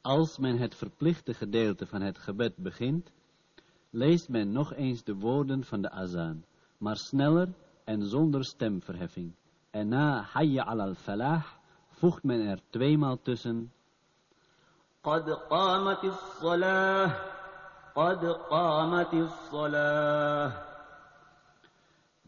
Als men het verplichte gedeelte van het gebed begint, leest men nog eens de woorden van de azaan, maar sneller en zonder stemverheffing. En na hayya al-falah voegt men er tweemaal tussen قد قامت الصلاة قد قامت